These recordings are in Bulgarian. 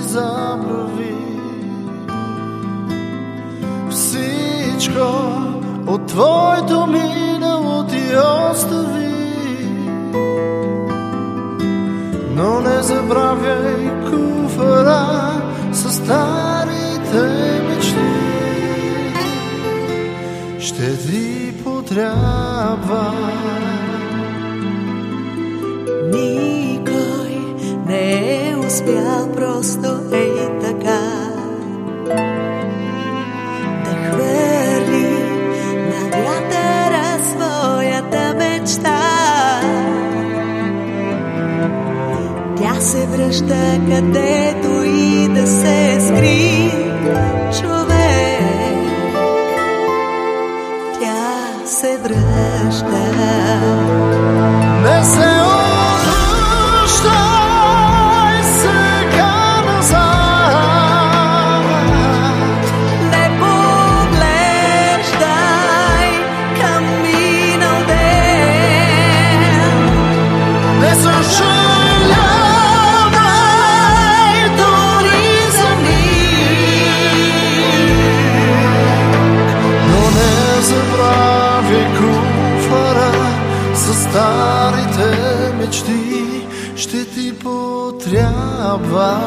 забрави. Всичко от твоето минало ти остави. Но не забравяй куфара с старите мечти. Ще ти потрябва успял просто ей така да хвърли на вятъра своята мечта. Тя се връща където и да се скри човек. Тя се връща. Не се забравяй куфара с старите мечти. Ще ти потрябва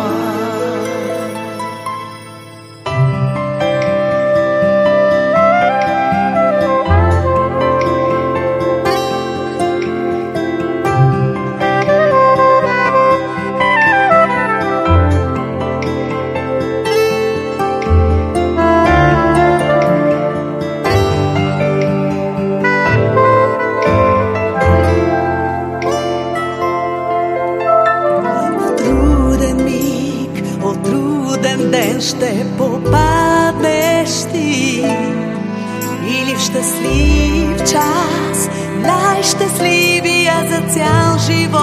ще попаднеш ти. Или в щастлив час, най-щастливия за цял живот.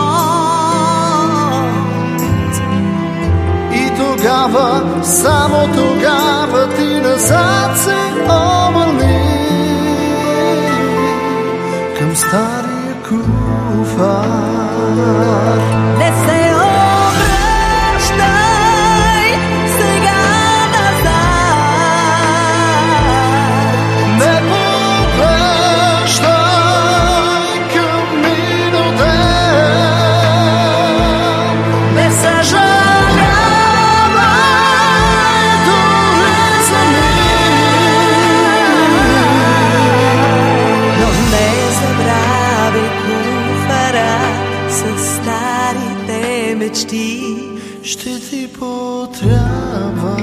И тогава, само тогава ти назад се обърни към стария куфар. Мечти. Ще ти потрябва